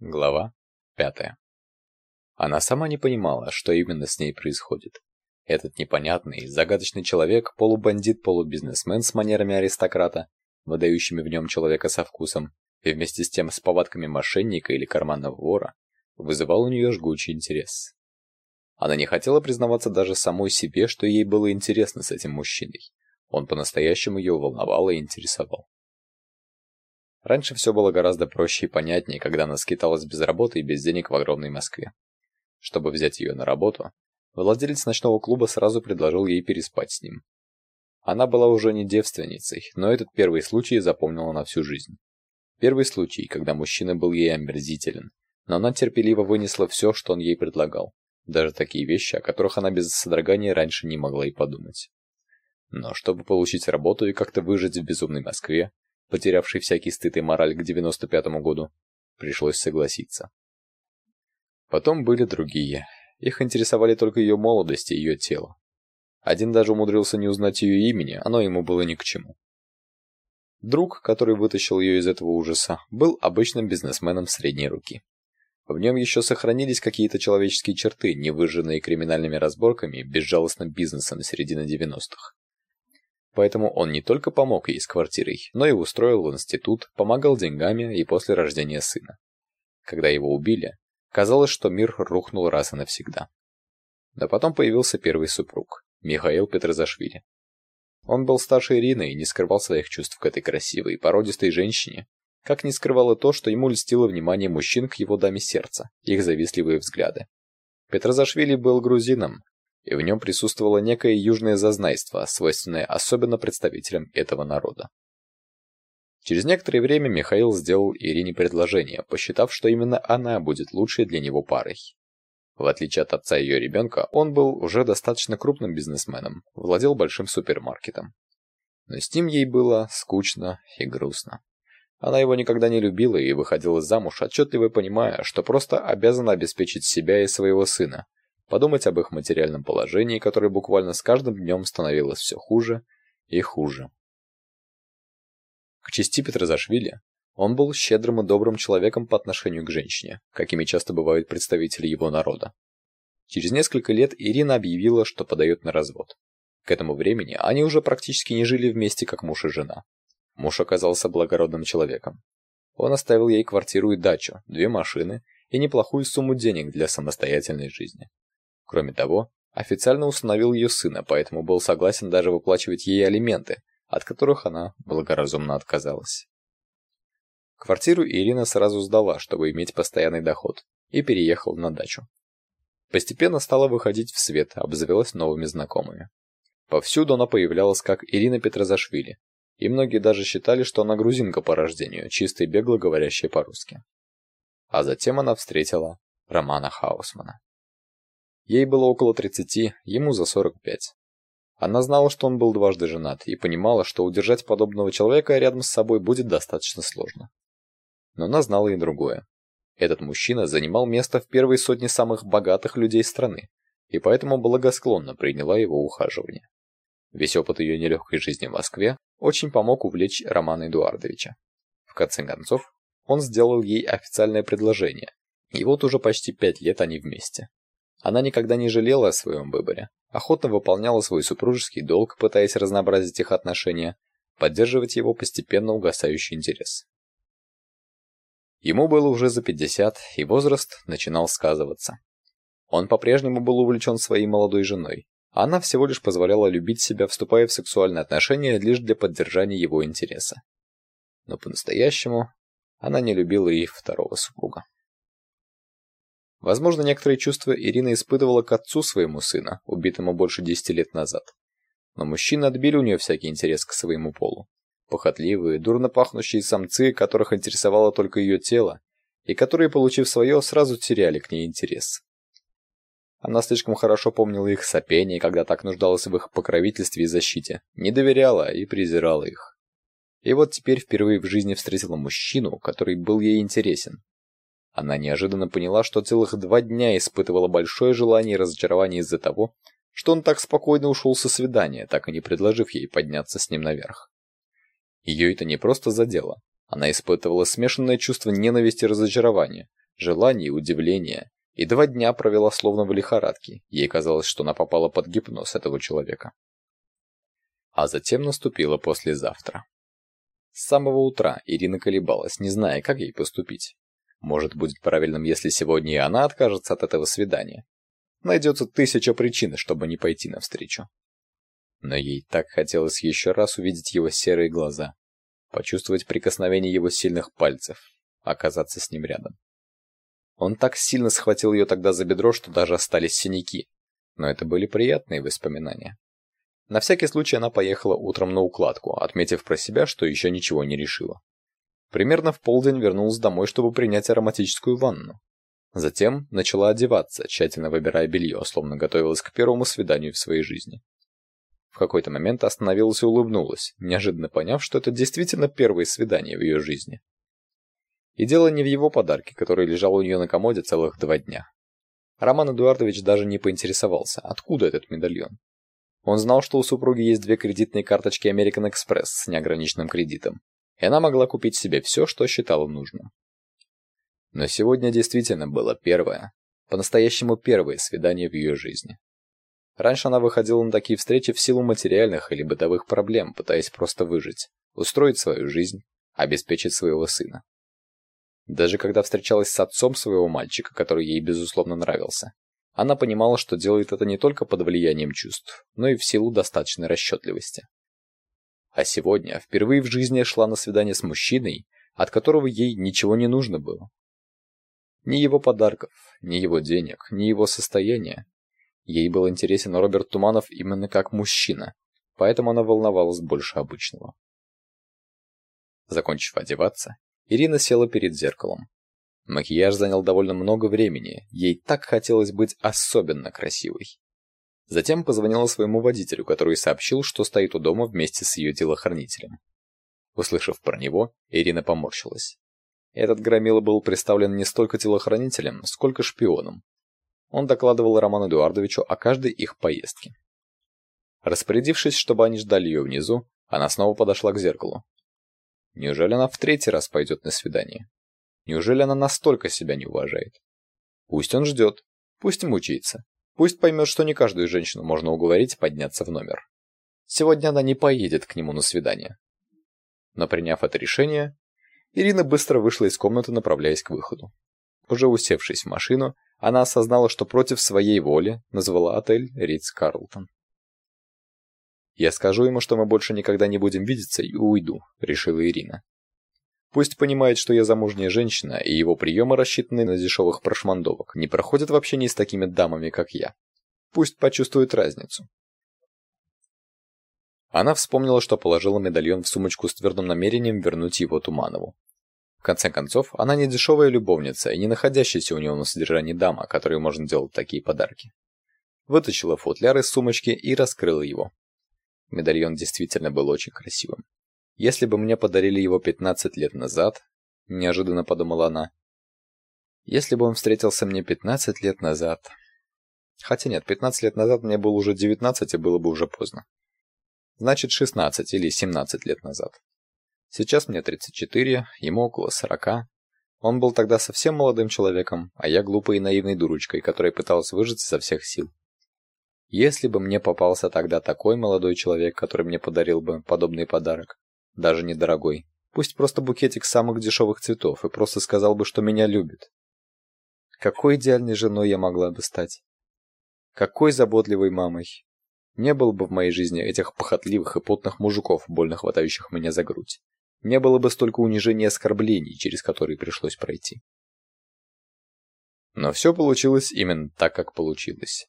Глава пятая. Она сама не понимала, что именно с ней происходит. Этот непонятный, загадочный человек, полубандит, полубизнесмен с манерами аристократа, выдающими в нем человека со вкусом, и вместе с тем с повадками мошенника или карманного вора, вызывал у нее жгучий интерес. Она не хотела признаваться даже самой себе, что ей было интересно с этим мужчиной. Он по-настоящему ее волновал и интересовал. Раньше все было гораздо проще и понятнее, когда она скиталась без работы и без денег в огромной Москве. Чтобы взять ее на работу, владелец ночного клуба сразу предложил ей переспать с ним. Она была уже не девственницей, но этот первый случай запомнила на всю жизнь. Первый случай, когда мужчина был ей омерзителен, но она терпеливо вынесла все, что он ей предлагал, даже такие вещи, о которых она без содрогания раньше не могла и подумать. Но чтобы получить работу и как-то выжить в безумной Москве, потерявший всякий стыд и мораль к 95-му году, пришлось согласиться. Потом были другие. Их интересовали только ее молодость и ее тело. Один даже умудрился не узнать ее имени, оно ему было ни к чему. Друг, который вытащил ее из этого ужаса, был обычным бизнесменом средней руки. В нем еще сохранились какие-то человеческие черты, не выжженные криминальными разборками и безжалостным бизнесом середины 90-х. Поэтому он не только помог ей с квартирой, но и устроил в институт, помогал деньгами и после рождения сына. Когда его убили, казалось, что мир рухнул раз и навсегда. Но потом появился первый супруг, Михаил Петрозашвили. Он был старше Ирины и не скрывал своих чувств к этой красивой, породистой женщине, как не скрывало то, что ему льстило внимание мужчин к его даме сердца, их завистливые взгляды. Петрозашвили был грузином, и в нем присутствовало некое южное зазнайство, свойственное особенно представителям этого народа. Через некоторое время Михаил сделал Ирине предложение, посчитав, что именно она будет лучшей для него парой. В отличие от отца ее ребенка, он был уже достаточно крупным бизнесменом, владел большим супермаркетом. Но с ним ей было скучно и грустно. Она его никогда не любила и выходила замуж, отчетливо понимая, что просто обязана обеспечить себя и своего сына, подумать об их материальном положении, которое буквально с каждым днем становилось все хуже и хуже. К чести Петрозашвили, он был щедрым и добрым человеком по отношению к женщине, какими часто бывают представители его народа. Через несколько лет Ирина объявила, что подает на развод. К этому времени они уже практически не жили вместе как муж и жена. Муж оказался благородным человеком. Он оставил ей квартиру и дачу, две машины и неплохую сумму денег для самостоятельной жизни. Кроме того, официально установил ее сына, поэтому был согласен даже выплачивать ей алименты, от которых она благоразумно отказалась. Квартиру Ирина сразу сдала, чтобы иметь постоянный доход, и переехала на дачу. Постепенно стала выходить в свет, обзавелась новыми знакомыми. Повсюду она появлялась как Ирина Петрозашвили, и многие даже считали, что она грузинка по рождению, чисто и бегло говорящая по-русски. А затем она встретила Романа Хаусмана. Ей было около 30, ему за 45. Она знала, что он был дважды женат, и понимала, что удержать подобного человека рядом с собой будет достаточно сложно. Но она знала и другое. Этот мужчина занимал место в первой сотне самых богатых людей страны, и поэтому благосклонно приняла его ухаживание. Весь опыт ее нелегкой жизни в Москве очень помог увлечь Романа Эдуардовича. В конце концов, он сделал ей официальное предложение, и вот уже почти пять лет они вместе. Она никогда не жалела о своем выборе, охотно выполняла свой супружеский долг, пытаясь разнообразить их отношения, поддерживать его постепенно угасающий интерес. Ему было уже за 50, и возраст начинал сказываться. Он по-прежнему был увлечен своей молодой женой, а она всего лишь позволяла любить себя, вступая в сексуальные отношения лишь для поддержания его интереса. Но по-настоящему она не любила и второго супруга. Возможно, некоторые чувства Ирина испытывала к отцу своему сына, убитому больше десяти лет назад. Но мужчины отбили у нее всякий интерес к своему полу. Похотливые, дурно пахнущие самцы, которых интересовало только ее тело, и которые, получив свое, сразу теряли к ней интерес. Она слишком хорошо помнила их сопение, когда так нуждалась в их покровительстве и защите, не доверяла и презирала их. И вот теперь впервые в жизни встретила мужчину, который был ей интересен, она неожиданно поняла, что целых два дня испытывала большое желание и разочарование из-за того, что он так спокойно ушел со свидания, так и не предложив ей подняться с ним наверх. Ее это не просто задело. Она испытывала смешанное чувство ненависти и разочарования, желание и удивление, и два дня провела словно в лихорадке. Ей казалось, что она попала под гипноз этого человека. А затем наступило послезавтра. С самого утра Ирина колебалась, не зная, как ей поступить. Может, будет правильным, если сегодня и она откажется от этого свидания. Найдется тысяча причин, чтобы не пойти навстречу. Но ей так хотелось еще раз увидеть его серые глаза, почувствовать прикосновение его сильных пальцев, оказаться с ним рядом. Он так сильно схватил ее тогда за бедро, что даже остались синяки. Но это были приятные воспоминания. На всякий случай она поехала утром на укладку, отметив про себя, что еще ничего не решила. Примерно в полдень вернулась домой, чтобы принять ароматическую ванну. Затем начала одеваться, тщательно выбирая белье, словно готовилась к первому свиданию в своей жизни. В какой-то момент остановилась и улыбнулась, неожиданно поняв, что это действительно первое свидание в ее жизни. И дело не в его подарке, который лежал у нее на комоде целых два дня. Роман Эдуардович даже не поинтересовался, откуда этот медальон. Он знал, что у супруги есть две кредитные карточки American Express с неограниченным кредитом, и она могла купить себе все, что считала нужным. Но сегодня действительно было первое, по-настоящему первое свидание в ее жизни. Раньше она выходила на такие встречи в силу материальных или бытовых проблем, пытаясь просто выжить, устроить свою жизнь, обеспечить своего сына. Даже когда встречалась с отцом своего мальчика, который ей безусловно нравился, она понимала, что делает это не только под влиянием чувств, но и в силу достаточной расчетливости. А сегодня впервые в жизни шла на свидание с мужчиной, от которого ей ничего не нужно было. Ни его подарков, ни его денег, ни его состояния. Ей был интересен Роберт Туманов именно как мужчина, поэтому она волновалась больше обычного. Закончив одеваться, Ирина села перед зеркалом. Макияж занял довольно много времени, ей так хотелось быть особенно красивой. Затем позвонила своему водителю, который сообщил, что стоит у дома вместе с ее телохранителем. Услышав про него, Ирина поморщилась. Этот громила был представлен не столько телохранителем, сколько шпионом. Он докладывал Роману Эдуардовичу о каждой их поездке. Распорядившись, чтобы они ждали ее внизу, она снова подошла к зеркалу. Неужели она в третий раз пойдет на свидание? Неужели она настолько себя не уважает? Пусть он ждет, пусть мучается, пусть поймет, что не каждую женщину можно уговорить подняться в номер. Сегодня она не поедет к нему на свидание. Но приняв это решение, Ирина быстро вышла из комнаты, направляясь к выходу. Уже усевшись в машину, она осознала, что против своей воли назвала отель Ридс Карлтон. Я скажу ему, что мы больше никогда не будем видеться и уйду, решила Ирина. Пусть понимает, что я замужняя женщина, и его приемы, рассчитанные на дешевых прошмандовок, не проходят в общении с такими дамами, как я. Пусть почувствует разницу. Она вспомнила, что положила медальон в сумочку с твердым намерением вернуть его Туманову. В конце концов, она не дешевая любовница и не находящаяся у него на содержании дама, которой можно делать такие подарки. Вытащила футляр из сумочки и раскрыла его. Медальон действительно был очень красивым. Если бы мне подарили его 15 лет назад, неожиданно подумала она. Если бы он встретился мне 15 лет назад. Хотя нет, 15 лет назад мне было уже 19, и было бы уже поздно. Значит, 16 или 17 лет назад. Сейчас мне 34, ему около 40. Он был тогда совсем молодым человеком, а я глупой и наивной дурочкой, которая пыталась выжить изо всех сил. Если бы мне попался тогда такой молодой человек, который мне подарил бы подобный подарок, даже недорогой, пусть просто букетик самых дешевых цветов и просто сказал бы, что меня любит. Какой идеальной женой я могла бы стать? Какой заботливой мамой? Не было бы в моей жизни этих похотливых и потных мужиков, больно хватающих меня за грудь. Не было бы столько унижений и оскорблений, через которые пришлось пройти. Но все получилось именно так, как получилось.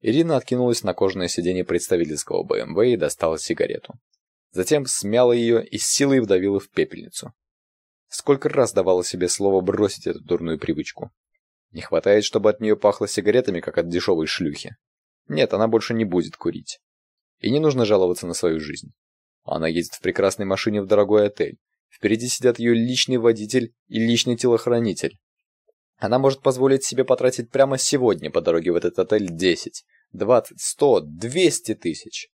Ирина откинулась на кожаное сиденье представительского БМВ и достала сигарету. Затем смяла ее и силой вдавила в пепельницу. Сколько раз давала себе слово бросить эту дурную привычку. Не хватает, чтобы от нее пахло сигаретами, как от дешевой шлюхи. Нет, она больше не будет курить. И не нужно жаловаться на свою жизнь. Она едет в прекрасной машине в дорогой отель. Впереди сидят ее личный водитель и личный телохранитель. Она может позволить себе потратить прямо сегодня по дороге в этот отель 10, 20, 100, 200 тысяч.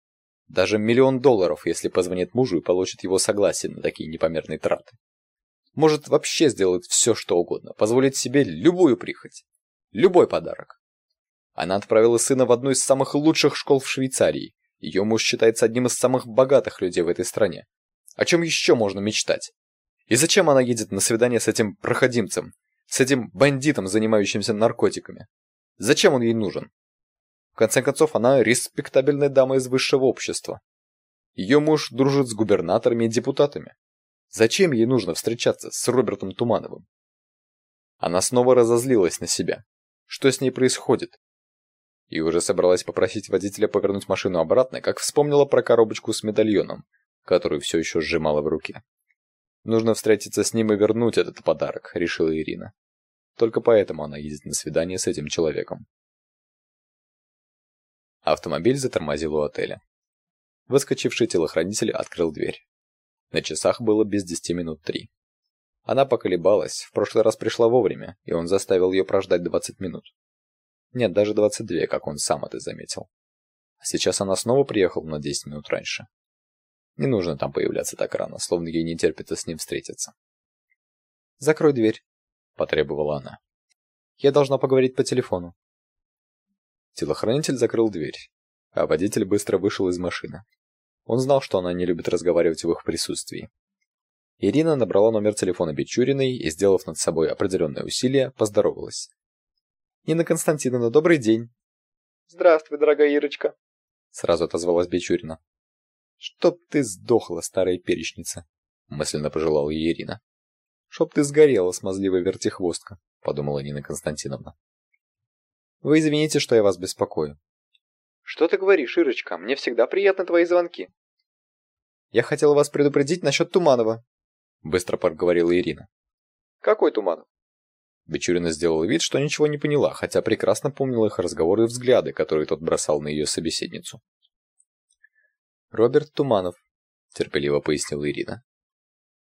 Даже миллион долларов, если позвонит мужу и получит его согласие на такие непомерные траты. может вообще сделать все, что угодно, позволить себе любую прихоть, любой подарок. Она отправила сына в одну из самых лучших школ в Швейцарии. Ее муж считается одним из самых богатых людей в этой стране. О чем еще можно мечтать? И зачем она едет на свидание с этим проходимцем, с этим бандитом, занимающимся наркотиками? Зачем он ей нужен? В конце концов, она респектабельная дама из высшего общества. Ее муж дружит с губернаторами и депутатами. Зачем ей нужно встречаться с Робертом Тумановым? Она снова разозлилась на себя. Что с ней происходит? И уже собралась попросить водителя повернуть машину обратно, как вспомнила про коробочку с медальоном, которую все еще сжимала в руке. Нужно встретиться с ним и вернуть этот подарок, решила Ирина. Только поэтому она ездит на свидание с этим человеком. Автомобиль затормозил у отеля. Выскочивший телохранитель открыл дверь. На часах было без десяти минут три. Она поколебалась, в прошлый раз пришла вовремя, и он заставил ее прождать двадцать минут. Нет, даже двадцать две, как он сам это заметил. А сейчас она снова приехала на десять минут раньше. Не нужно там появляться так рано, словно ей не терпится с ним встретиться. «Закрой дверь», — потребовала она. «Я должна поговорить по телефону». Телохранитель закрыл дверь, а водитель быстро вышел из машины. Он знал, что она не любит разговаривать в их присутствии. Ирина набрала номер телефона Бичуриной и, сделав над собой определенное усилие, поздоровалась. «Нина Константиновна, добрый день!» «Здравствуй, дорогая Ирочка!» Сразу отозвалась Бичурина. «Чтоб ты сдохла, старая перечница!» мысленно пожелала ей Ирина. «Чтоб ты сгорела, смазливая вертихвостка!» подумала Нина Константиновна. «Вы извините, что я вас беспокою. Что ты говоришь, Ирочка? Мне всегда приятны твои звонки. Я хотела вас предупредить насчет Туманова, быстро проговорила Ирина. Какой Туманов? Бичурина сделала вид, что ничего не поняла, хотя прекрасно помнила их разговоры и взгляды, которые тот бросал на ее собеседницу. Роберт Туманов, терпеливо пояснила Ирина.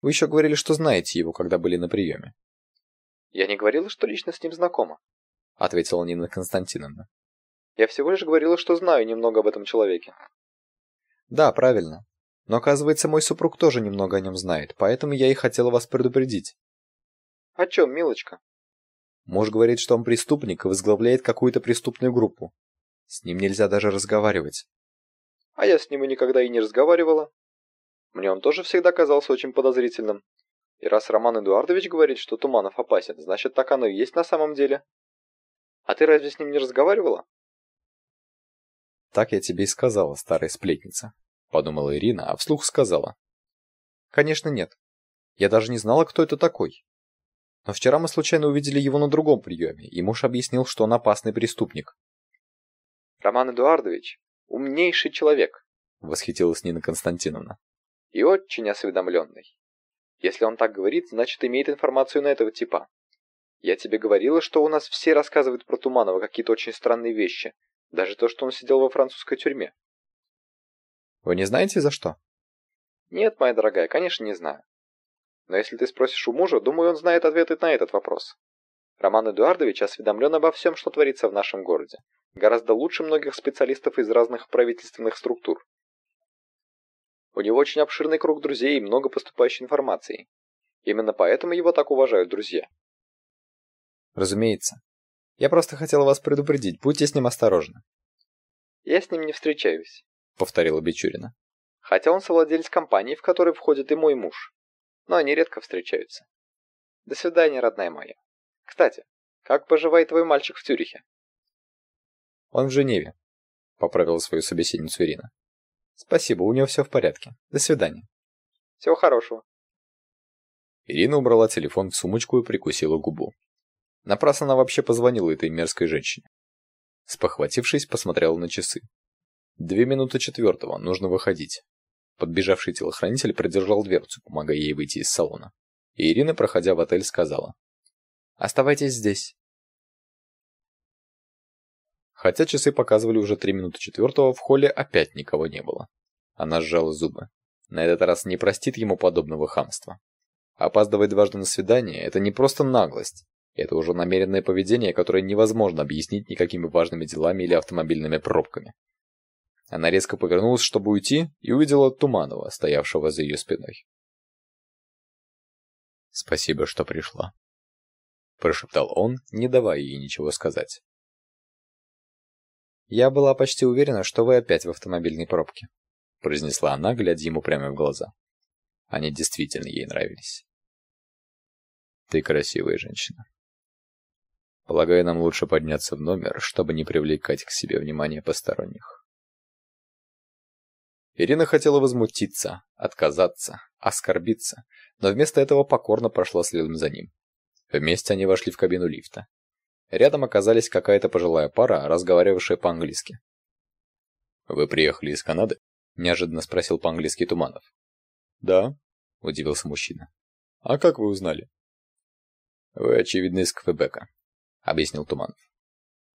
Вы еще говорили, что знаете его, когда были на приеме. Я не говорила, что лично с ним знакома, ответила Нина Константиновна. Я всего лишь говорила, что знаю немного об этом человеке. Да, правильно. Но оказывается, мой супруг тоже немного о нем знает, поэтому я и хотела вас предупредить. О чем, милочка? Муж говорит, что он преступник и возглавляет какую-то преступную группу. С ним нельзя даже разговаривать. А я с ним и никогда и не разговаривала. Мне он тоже всегда казался очень подозрительным. И раз Роман Эдуардович говорит, что Туманов опасен, значит, так оно и есть на самом деле. А ты разве с ним не разговаривала? Так я тебе и сказала, старая сплетница, подумала Ирина, а вслух сказала: Конечно, нет. Я даже не знала, кто это такой. Но вчера мы случайно увидели его на другом приеме, и муж объяснил, что он опасный преступник. Роман Эдуардович умнейший человек, восхитилась Нина Константиновна. И очень осведомленный. Если он так говорит, значит, имеет информацию на этого типа. Я тебе говорила, что у нас все рассказывают про Туманова какие-то очень странные вещи, даже то, что он сидел во французской тюрьме. Вы не знаете за что? Нет, моя дорогая, конечно, не знаю. Но если ты спросишь у мужа, думаю, он знает ответы на этот вопрос. Роман Эдуардович осведомлен обо всем, что творится в нашем городе. Гораздо лучше многих специалистов из разных правительственных структур. У него очень обширный круг друзей и много поступающей информации. Именно поэтому его так уважают друзья. Разумеется. Я просто хотела вас предупредить, будьте с ним осторожны. Я с ним не встречаюсь, повторила Бичурина. Хотя он совладелец компании, в которой входит и мой муж. Но они редко встречаются. До свидания, родная моя. Кстати, как поживает твой мальчик в Цюрихе? Он в Женеве, поправила свою собеседницу Ирина. Спасибо, у него все в порядке. До свидания. Всего хорошего. Ирина убрала телефон в сумочку и прикусила губу. Напрасно она вообще позвонила этой мерзкой женщине. Спохватившись, посмотрела на часы. Две минуты четвертого, нужно выходить. Подбежавший телохранитель придержал дверцу, помогая ей выйти из салона. И Ирина, проходя в отель, сказала. «Оставайтесь здесь». Хотя часы показывали уже три минуты четвертого, в холле опять никого не было. Она сжала зубы. На этот раз не простит ему подобного хамства. Опаздывать дважды на свидание – это не просто наглость, это уже намеренное поведение, которое невозможно объяснить никакими важными делами или автомобильными пробками. Она резко повернулась, чтобы уйти, и увидела Туманова, стоявшего за ее спиной. Спасибо, что пришла. Прошептал он, не давая ей ничего сказать. Я была почти уверена, что вы опять в автомобильной пробке, произнесла она, глядя ему прямо в глаза. Они действительно ей нравились. Ты красивая женщина. Полагаю, нам лучше подняться в номер, чтобы не привлекать к себе внимание посторонних. Ирина хотела возмутиться, отказаться, оскорбиться, но вместо этого покорно прошла следом за ним. Вместе они вошли в кабину лифта. Рядом оказались какая-то пожилая пара, разговаривавшая по-английски. «Вы приехали из Канады?» – неожиданно спросил по-английски Туманов. «Да», – удивился мужчина. «А как вы узнали?» «Вы, очевидно, из Квебека», — объяснил Туманов.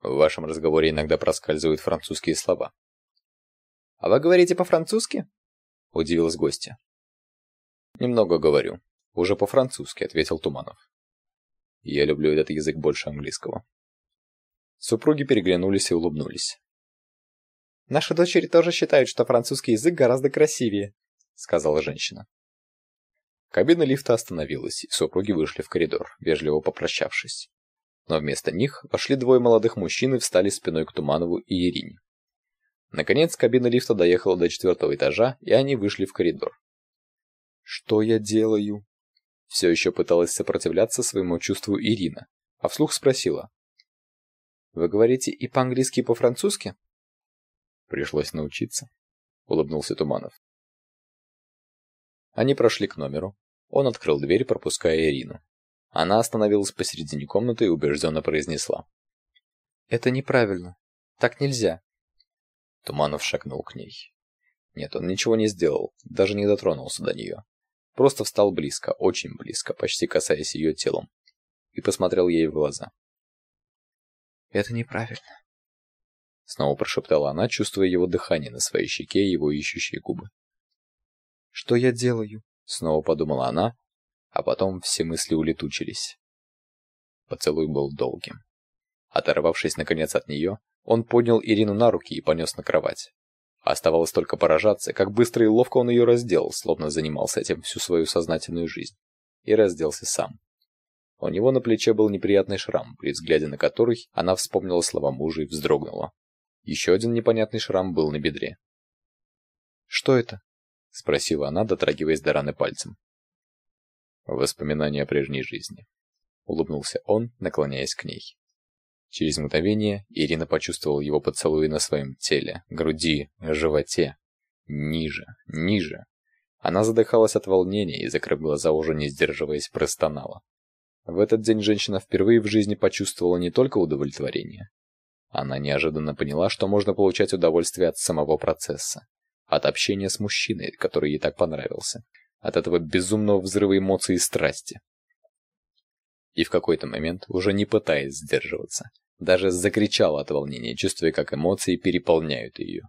«В вашем разговоре иногда проскальзывают французские слова». «А вы говорите по-французски?» — удивилась гостья. «Немного говорю. Уже по-французски», — ответил Туманов. «Я люблю этот язык больше английского». Супруги переглянулись и улыбнулись. «Наши дочери тоже считают, что французский язык гораздо красивее», — сказала женщина. Кабина лифта остановилась, и супруги вышли в коридор, вежливо попрощавшись. Но вместо них вошли двое молодых мужчин и встали спиной к Туманову и Ирине. Наконец кабина лифта доехала до четвертого этажа, и они вышли в коридор. «Что я делаю?» Все еще пыталась сопротивляться своему чувству Ирина, а вслух спросила. «Вы говорите и по-английски, и по-французски?» «Пришлось научиться», — улыбнулся Туманов. Они прошли к номеру. Он открыл дверь, пропуская Ирину. Она остановилась посередине комнаты и убежденно произнесла. «Это неправильно. Так нельзя». Туманов шагнул к ней. Нет, он ничего не сделал, даже не дотронулся до нее. Просто встал близко, очень близко, почти касаясь ее телом, и посмотрел ей в глаза. «Это неправильно», — снова прошептала она, чувствуя его дыхание на своей щеке и его ищущие губы. Что я делаю? Снова подумала она, а потом все мысли улетучились. Поцелуй был долгим. Оторвавшись наконец от нее, он поднял Ирину на руки и понес на кровать. Оставалось только поражаться, как быстро и ловко он ее раздел, словно занимался этим всю свою сознательную жизнь. И разделся сам. У него на плече был неприятный шрам, при взгляде на который она вспомнила слова мужа и вздрогнула. Еще один непонятный шрам был на бедре. «Что это?» — спросила она, дотрагиваясь до раны пальцем. «Воспоминания о прежней жизни», — улыбнулся он, наклоняясь к ней. Через мгновение Ирина почувствовала его поцелуи на своем теле, груди, животе. Ниже, ниже. Она задыхалась от волнения и, закрыв глаза, уже не сдерживаясь, простонала. В этот день женщина впервые в жизни почувствовала не только удовлетворение. Она неожиданно поняла, что можно получать удовольствие от самого процесса от общения с мужчиной, который ей так понравился, от этого безумного взрыва эмоций и страсти. И в какой-то момент, уже не пытаясь сдерживаться, даже закричала от волнения, чувствуя, как эмоции переполняют ее.